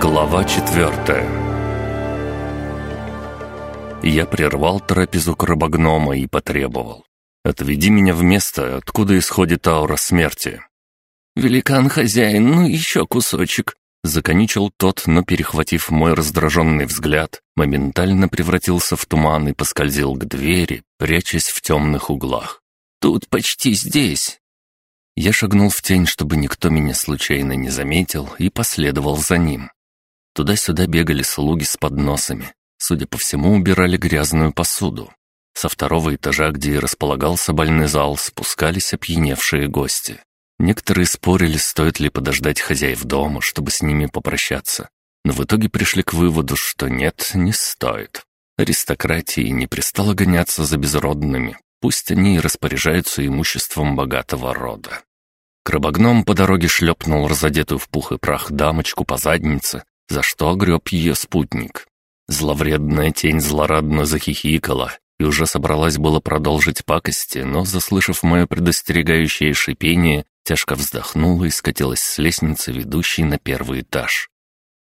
Глава четвертая Я прервал трапезу крабогнома и потребовал. «Отведи меня в место, откуда исходит аура смерти». «Великан-хозяин, ну еще кусочек», — законючил тот, но, перехватив мой раздраженный взгляд, моментально превратился в туман и поскользил к двери, прячась в темных углах. «Тут почти здесь». Я шагнул в тень, чтобы никто меня случайно не заметил, и последовал за ним. Туда-сюда бегали слуги с подносами. Судя по всему, убирали грязную посуду. Со второго этажа, где и располагался больный зал, спускались опьяневшие гости. Некоторые спорили, стоит ли подождать хозяев дома, чтобы с ними попрощаться. Но в итоге пришли к выводу, что нет, не стоит. Аристократии не пристало гоняться за безродными, пусть они и распоряжаются имуществом богатого рода. Крабогном по дороге шлепнул разодетую в пух и прах дамочку по заднице, за что огреб ее спутник. Зловредная тень злорадно захихикала и уже собралась было продолжить пакости, но, заслышав мое предостерегающее шипение, тяжко вздохнула и скатилась с лестницы, ведущей на первый этаж.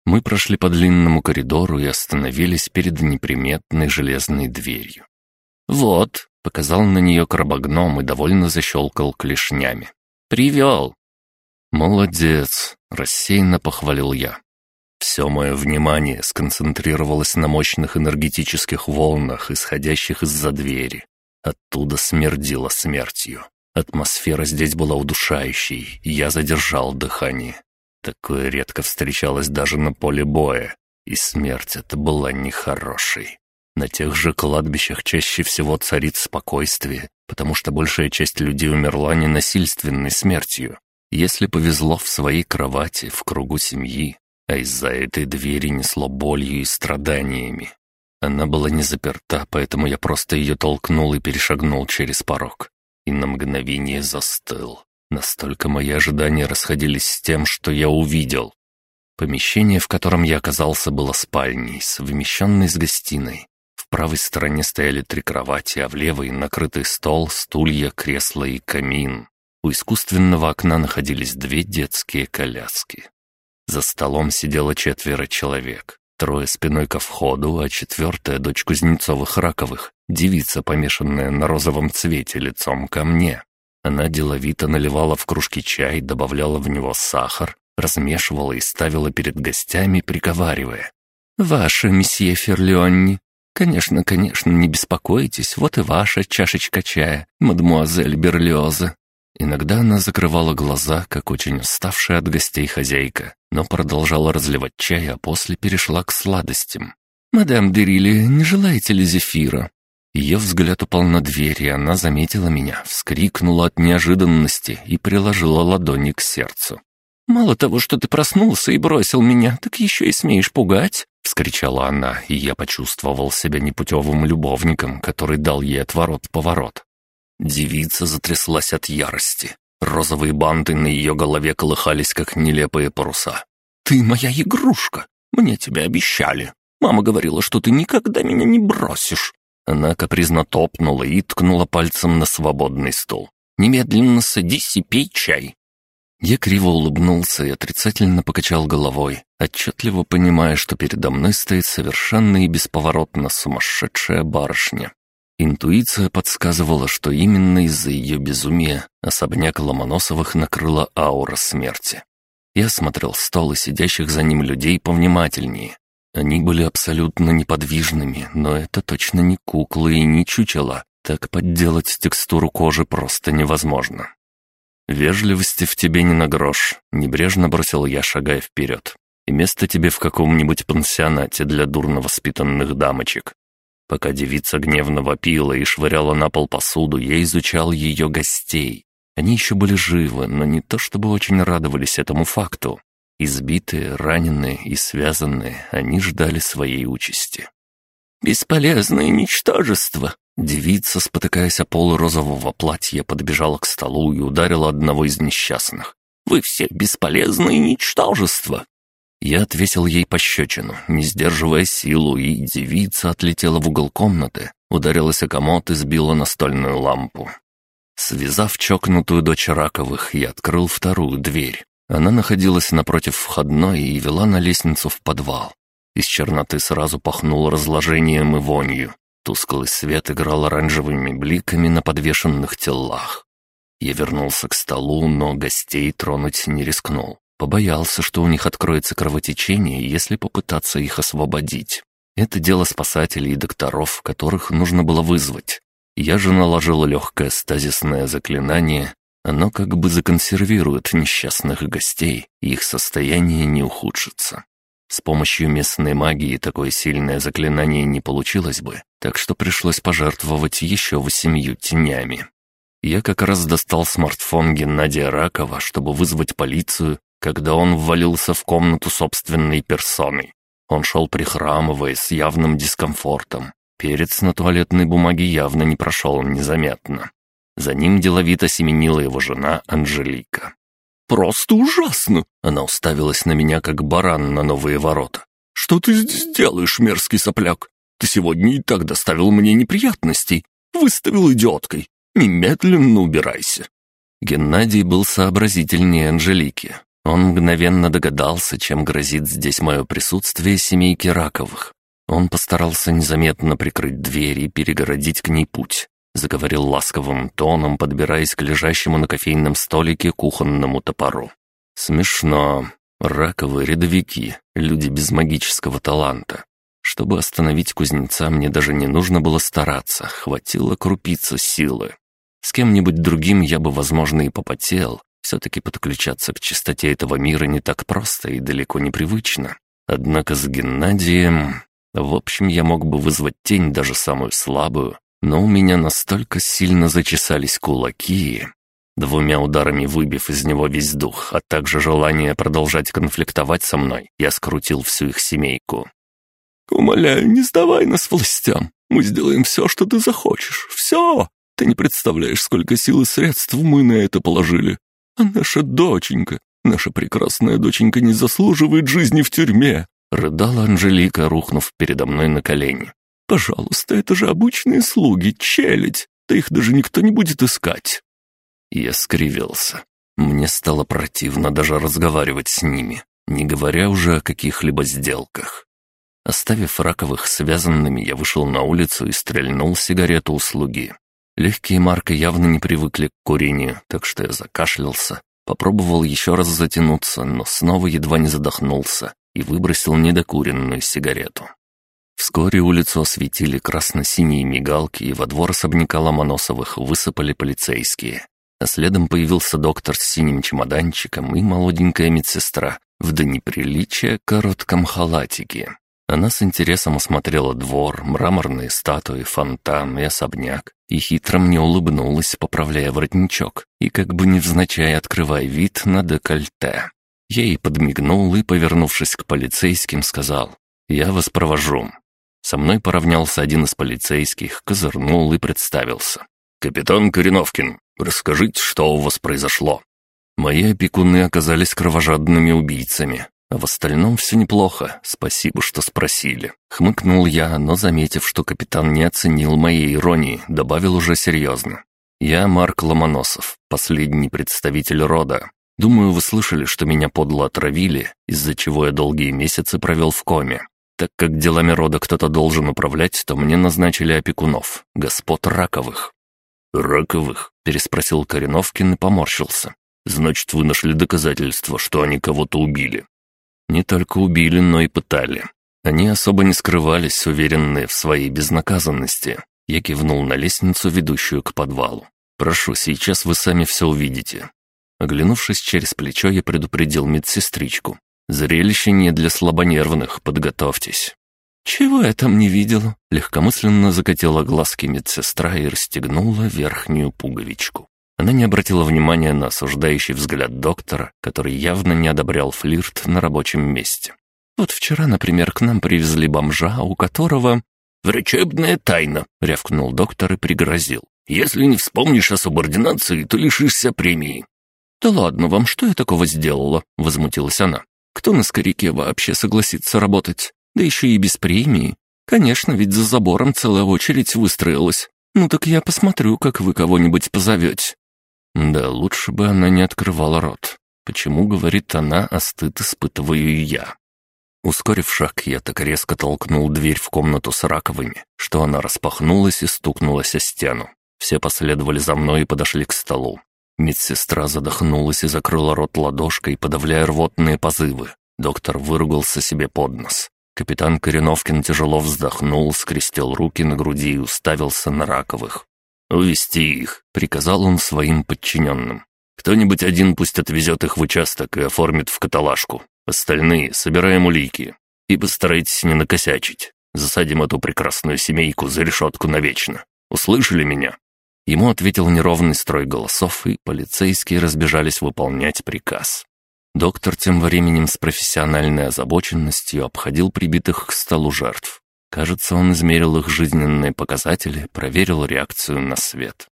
Мы прошли по длинному коридору и остановились перед неприметной железной дверью. «Вот», — показал на нее крабогном и довольно защелкал клешнями. «Привел». «Молодец», — рассеянно похвалил я. Все мое внимание сконцентрировалось на мощных энергетических волнах, исходящих из-за двери. Оттуда смердило смертью. Атмосфера здесь была удушающей, я задержал дыхание. Такое редко встречалось даже на поле боя, и смерть эта была нехорошей. На тех же кладбищах чаще всего царит спокойствие, потому что большая часть людей умерла ненасильственной смертью. Если повезло в своей кровати, в кругу семьи, а из-за этой двери несло болью и страданиями. Она была не заперта, поэтому я просто ее толкнул и перешагнул через порог. И на мгновение застыл. Настолько мои ожидания расходились с тем, что я увидел. Помещение, в котором я оказался, было спальней, совмещенной с гостиной. В правой стороне стояли три кровати, а в левой — накрытый стол, стулья, кресло и камин. У искусственного окна находились две детские коляски. За столом сидело четверо человек. Трое спиной ко входу, а четвертая — дочь Кузнецовых-Раковых, девица, помешанная на розовом цвете лицом ко мне. Она деловито наливала в кружки чай, добавляла в него сахар, размешивала и ставила перед гостями, приговаривая. «Ваше, месье Ферлионни. Конечно, конечно, не беспокойтесь, вот и ваша чашечка чая, мадмуазель Берлиоза. Иногда она закрывала глаза, как очень уставшая от гостей хозяйка, но продолжала разливать чай, а после перешла к сладостям. «Мадам Дерили, не желаете ли зефира?» Ее взгляд упал на дверь, и она заметила меня, вскрикнула от неожиданности и приложила ладони к сердцу. «Мало того, что ты проснулся и бросил меня, так еще и смеешь пугать!» — вскричала она, и я почувствовал себя непутевым любовником, который дал ей отворот-поворот. Девица затряслась от ярости. Розовые банты на ее голове колыхались, как нелепые паруса. «Ты моя игрушка! Мне тебя обещали! Мама говорила, что ты никогда меня не бросишь!» Она капризно топнула и ткнула пальцем на свободный стул. «Немедленно садись и пей чай!» Я криво улыбнулся и отрицательно покачал головой, отчетливо понимая, что передо мной стоит совершенно и бесповоротно сумасшедшая барышня. Интуиция подсказывала, что именно из-за ее безумия особняк Ломоносовых накрыла аура смерти. Я смотрел стол и сидящих за ним людей повнимательнее. Они были абсолютно неподвижными, но это точно не куклы и не чучела. Так подделать текстуру кожи просто невозможно. «Вежливости в тебе не на грош», — небрежно бросил я, шагая вперед. «И место тебе в каком-нибудь пансионате для дурно воспитанных дамочек. Пока девица гневно вопила и швыряла на пол посуду, я изучал ее гостей. Они еще были живы, но не то чтобы очень радовались этому факту. Избитые, раненые и связанные, они ждали своей участи. «Бесполезное ничтожество!» Девица, спотыкаясь о пол розового платья, подбежала к столу и ударила одного из несчастных. «Вы все бесполезные ничтожества! Я отвесил ей пощечину, не сдерживая силу, и девица отлетела в угол комнаты, ударилась о комод и сбила настольную лампу. Связав чокнутую дочь Раковых, я открыл вторую дверь. Она находилась напротив входной и вела на лестницу в подвал. Из черноты сразу пахнуло разложением и вонью. Тусклый свет играл оранжевыми бликами на подвешенных телах. Я вернулся к столу, но гостей тронуть не рискнул. Побоялся, что у них откроется кровотечение, если попытаться их освободить. Это дело спасателей и докторов, которых нужно было вызвать. Я же наложил легкое стазисное заклинание. Оно как бы законсервирует несчастных гостей, и их состояние не ухудшится. С помощью местной магии такое сильное заклинание не получилось бы, так что пришлось пожертвовать еще восемью тенями. Я как раз достал смартфон Геннадия Ракова, чтобы вызвать полицию, когда он ввалился в комнату собственной персоной. Он шел прихрамывая с явным дискомфортом. Перец на туалетной бумаге явно не прошел незаметно. За ним деловито семенила его жена Анжелика. «Просто ужасно!» Она уставилась на меня, как баран на новые ворота. «Что ты здесь делаешь, мерзкий сопляк? Ты сегодня и так доставил мне неприятностей. Выставил идиоткой. Немедленно убирайся». Геннадий был сообразительнее Анжелики. Он мгновенно догадался, чем грозит здесь мое присутствие семейки Раковых. Он постарался незаметно прикрыть дверь и перегородить к ней путь. Заговорил ласковым тоном, подбираясь к лежащему на кофейном столике кухонному топору. Смешно. Раковые рядовики, люди без магического таланта. Чтобы остановить кузнеца, мне даже не нужно было стараться, хватило крупицы силы. С кем-нибудь другим я бы, возможно, и попотел. Все-таки подключаться к чистоте этого мира не так просто и далеко не привычно. Однако с Геннадием... В общем, я мог бы вызвать тень, даже самую слабую, но у меня настолько сильно зачесались кулаки, двумя ударами выбив из него весь дух, а также желание продолжать конфликтовать со мной, я скрутил всю их семейку. «Умоляю, не сдавай нас властям. Мы сделаем все, что ты захочешь. Все!» Ты не представляешь, сколько сил и средств мы на это положили. А наша доченька, наша прекрасная доченька не заслуживает жизни в тюрьме!» Рыдала Анжелика, рухнув передо мной на колени. «Пожалуйста, это же обычные слуги, челядь, да их даже никто не будет искать!» Я скривился. Мне стало противно даже разговаривать с ними, не говоря уже о каких-либо сделках. Оставив раковых связанными, я вышел на улицу и стрельнул сигарету у слуги. Легкие Марка явно не привыкли к курению, так что я закашлялся, попробовал еще раз затянуться, но снова едва не задохнулся и выбросил недокуренную сигарету. Вскоре улицу осветили красно-синие мигалки, и во двор особняка Ломоносовых высыпали полицейские. А следом появился доктор с синим чемоданчиком и молоденькая медсестра в до неприличия коротком халатике. Она с интересом осмотрела двор, мраморные статуи, фонтан и особняк, и хитро мне улыбнулась, поправляя воротничок, и как бы невзначай открывая вид на декольте. Я ей подмигнул и, повернувшись к полицейским, сказал «Я вас провожу». Со мной поравнялся один из полицейских, козырнул и представился. «Капитан Кореновкин, расскажите, что у вас произошло?» Мои опекуны оказались кровожадными убийцами, а в остальном все неплохо, спасибо, что спросили. Хмыкнул я, но, заметив, что капитан не оценил моей иронии, добавил уже серьезно. Я Марк Ломоносов, последний представитель рода. Думаю, вы слышали, что меня подло отравили, из-за чего я долгие месяцы провел в коме. Так как делами рода кто-то должен управлять, то мне назначили опекунов, господ Раковых». «Раковых?» – переспросил Кореновкин и поморщился. «Значит, вы нашли доказательства, что они кого-то убили. Не только убили, но и пытали. Они особо не скрывались, уверенные в своей безнаказанности. Я кивнул на лестницу, ведущую к подвалу. «Прошу, сейчас вы сами все увидите». Оглянувшись через плечо, я предупредил медсестричку. «Зрелище не для слабонервных, подготовьтесь». «Чего я там не видела?» Легкомысленно закатила глазки медсестра и расстегнула верхнюю пуговичку. Не обратила внимания на осуждающий взгляд доктора, который явно не одобрял флирт на рабочем месте. «Вот вчера, например, к нам привезли бомжа, у которого...» «Врачебная тайна», — рявкнул доктор и пригрозил. «Если не вспомнишь о субординации, то лишишься премии». «Да ладно вам, что я такого сделала?» — возмутилась она. «Кто на скоряке вообще согласится работать? Да еще и без премии. Конечно, ведь за забором целая очередь выстроилась. Ну так я посмотрю, как вы кого-нибудь позовете. Да, лучше бы она не открывала рот. Почему, говорит она, а стыд испытываю я? Ускорив шаг, я так резко толкнул дверь в комнату с раковыми, что она распахнулась и стукнулась о стену. Все последовали за мной и подошли к столу. Медсестра задохнулась и закрыла рот ладошкой, подавляя рвотные позывы. Доктор выругался себе под нос. Капитан Кореновкин тяжело вздохнул, скрестил руки на груди и уставился на раковых. «Увести их», — приказал он своим подчиненным. «Кто-нибудь один пусть отвезет их в участок и оформит в каталажку. Остальные собираем улики. И постарайтесь не накосячить. Засадим эту прекрасную семейку за решетку навечно. Услышали меня?» Ему ответил неровный строй голосов, и полицейские разбежались выполнять приказ. Доктор тем временем с профессиональной озабоченностью обходил прибитых к столу жертв. Кажется, он измерил их жизненные показатели, проверил реакцию на свет.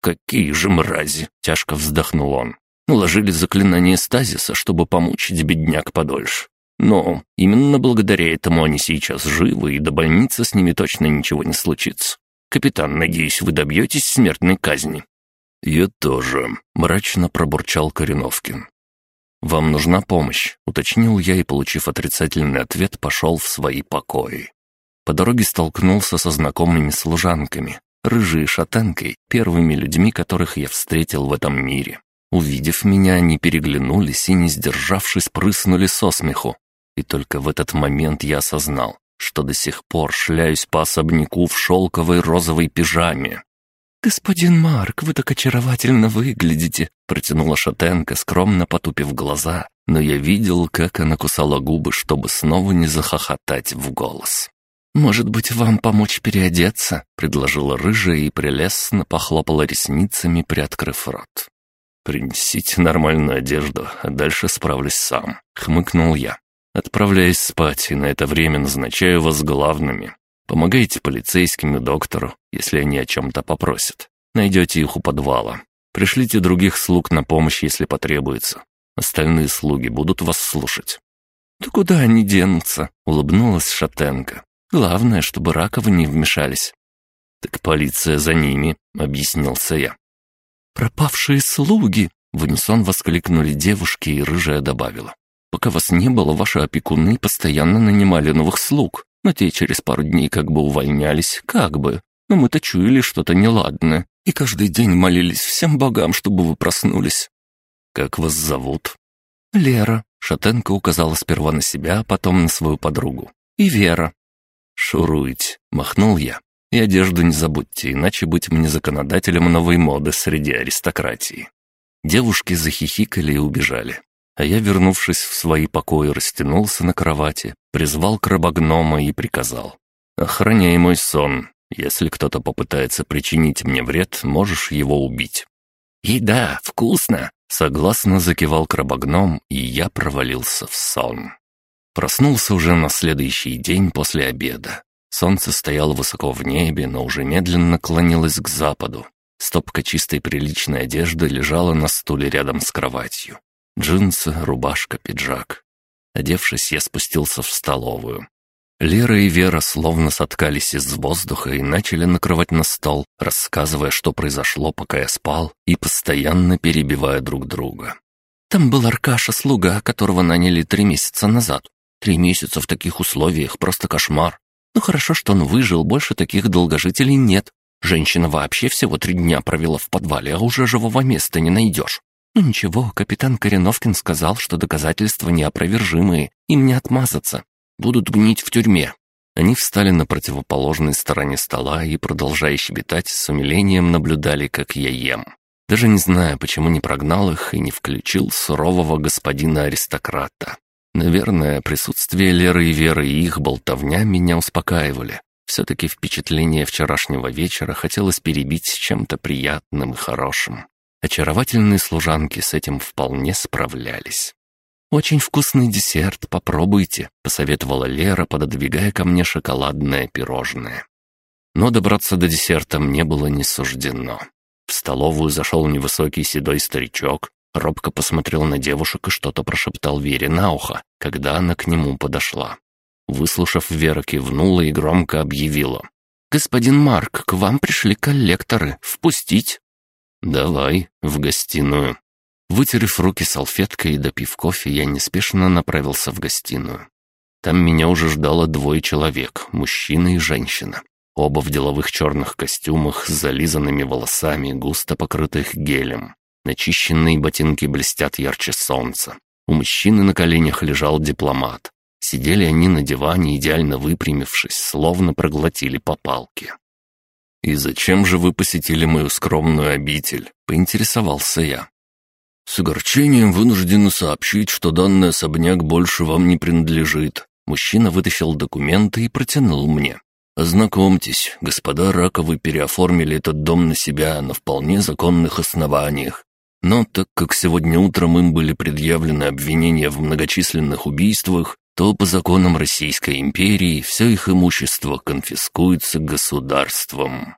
«Какие же мрази!» — тяжко вздохнул он. Уложили заклинание стазиса, чтобы помучить бедняк подольше. Но именно благодаря этому они сейчас живы, и до больницы с ними точно ничего не случится. Капитан, надеюсь, вы добьетесь смертной казни». «Я тоже», — мрачно пробурчал Кореновкин. «Вам нужна помощь», — уточнил я и, получив отрицательный ответ, пошел в свои покои. По дороге столкнулся со знакомыми служанками, рыжей шатенкой, первыми людьми, которых я встретил в этом мире. Увидев меня, они переглянулись и, не сдержавшись, прыснули со смеху. И только в этот момент я осознал, что до сих пор шляюсь по особняку в шелковой розовой пижаме. «Господин Марк, вы так очаровательно выглядите», — протянула шатенка, скромно потупив глаза, но я видел, как она кусала губы, чтобы снова не захохотать в голос. «Может быть, вам помочь переодеться?» — предложила рыжая и прелестно похлопала ресницами, приоткрыв рот. «Принесите нормальную одежду, а дальше справлюсь сам», — хмыкнул я. «Отправляюсь спать, и на это время назначаю вас главными. Помогайте полицейским и доктору, если они о чем-то попросят. Найдете их у подвала. Пришлите других слуг на помощь, если потребуется. Остальные слуги будут вас слушать». «Да куда они денутся?» — улыбнулась Шатенко. «Главное, чтобы раковы не вмешались». «Так полиция за ними», — объяснился я. «Пропавшие слуги!» — в унисон воскликнули девушки, и рыжая добавила. «Пока вас не было, ваши опекуны постоянно нанимали новых слуг, но те через пару дней как бы увольнялись, как бы. Но мы-то чуяли что-то неладное, и каждый день молились всем богам, чтобы вы проснулись». «Как вас зовут?» «Лера», — Шатенко указала сперва на себя, а потом на свою подругу. «И Вера». «Шуруйте», — махнул я. И одежду не забудьте, иначе быть мне законодателем новой моды среди аристократии». Девушки захихикали и убежали. А я, вернувшись в свои покои, растянулся на кровати, призвал крабогнома и приказал. «Охраняй мой сон. Если кто-то попытается причинить мне вред, можешь его убить». «Еда, вкусно!» — согласно закивал крабогном, и я провалился в сон. Проснулся уже на следующий день после обеда. Солнце стояло высоко в небе, но уже медленно клонилось к западу. Стопка чистой приличной одежды лежала на стуле рядом с кроватью. Джинсы, рубашка, пиджак. Одевшись, я спустился в столовую. Лера и Вера словно соткались из воздуха и начали накрывать на стол, рассказывая, что произошло, пока я спал, и постоянно перебивая друг друга. «Там был Аркаша, слуга, которого наняли три месяца назад. Три месяца в таких условиях — просто кошмар. Ну хорошо, что он выжил, больше таких долгожителей нет. Женщина вообще всего три дня провела в подвале, а уже живого места не найдешь. Ну ничего, капитан Кореновкин сказал, что доказательства неопровержимые, им не отмазаться. Будут гнить в тюрьме. Они встали на противоположной стороне стола и, продолжая щебетать, с умилением наблюдали, как я ем. Даже не знаю, почему не прогнал их и не включил сурового господина-аристократа. Наверное, присутствие Леры и Веры и их болтовня меня успокаивали. Все-таки впечатление вчерашнего вечера хотелось перебить чем-то приятным и хорошим. Очаровательные служанки с этим вполне справлялись. «Очень вкусный десерт, попробуйте», — посоветовала Лера, пододвигая ко мне шоколадное пирожное. Но добраться до десерта мне было не суждено. В столовую зашел невысокий седой старичок, Робко посмотрел на девушек и что-то прошептал Вере на ухо, когда она к нему подошла. Выслушав, Вера кивнула и громко объявила. «Господин Марк, к вам пришли коллекторы. Впустить?» «Давай, в гостиную». Вытерев руки салфеткой и допив кофе, я неспешно направился в гостиную. Там меня уже ждало двое человек, мужчина и женщина. Оба в деловых черных костюмах с зализанными волосами, густо покрытых гелем. Начищенные ботинки блестят ярче солнца. У мужчины на коленях лежал дипломат. Сидели они на диване, идеально выпрямившись, словно проглотили по палке. «И зачем же вы посетили мою скромную обитель?» — поинтересовался я. «С огорчением вынуждены сообщить, что данный особняк больше вам не принадлежит». Мужчина вытащил документы и протянул мне. «Ознакомьтесь, господа Раковы переоформили этот дом на себя на вполне законных основаниях. Но так как сегодня утром им были предъявлены обвинения в многочисленных убийствах, то по законам Российской империи все их имущество конфискуется государством.